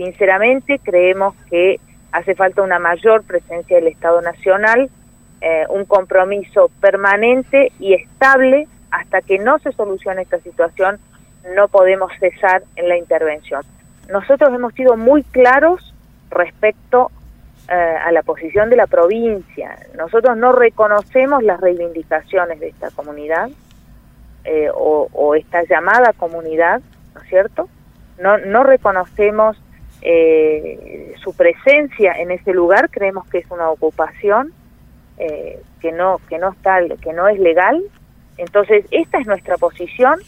Sinceramente creemos que hace falta una mayor presencia del Estado Nacional, eh, un compromiso permanente y estable hasta que no se solucione esta situación, no podemos cesar en la intervención. Nosotros hemos sido muy claros respecto eh, a la posición de la provincia. Nosotros no reconocemos las reivindicaciones de esta comunidad eh, o, esta llamada comunidad, ¿no es cierto? No reconocemos eh, su presencia en ese lugar, creemos que es una ocupación que no que no está que no es legal. Entonces esta es nuestra posición